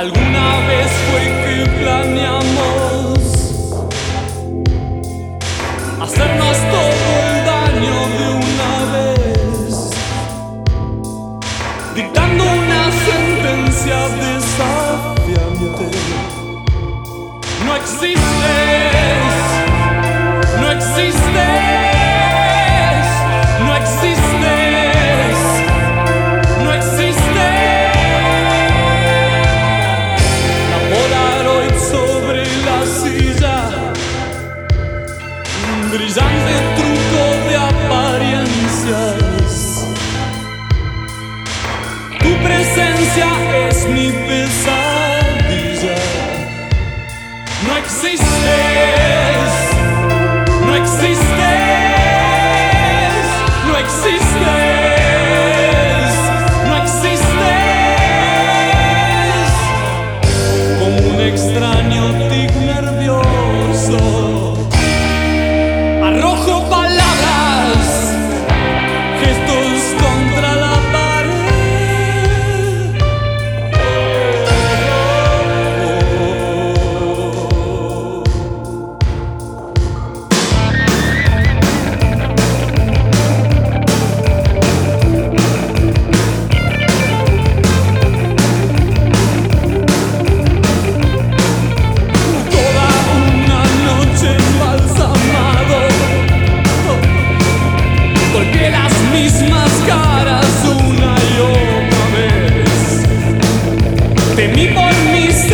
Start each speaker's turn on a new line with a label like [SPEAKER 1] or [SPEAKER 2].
[SPEAKER 1] Alguna vez fue que planeamos hacernos todo el daño de una vez, dictando una sentencia desafiante. No existe. Brillante truco de apariencias. Tu presencia es mi pesadilla. No existes, no existes. me.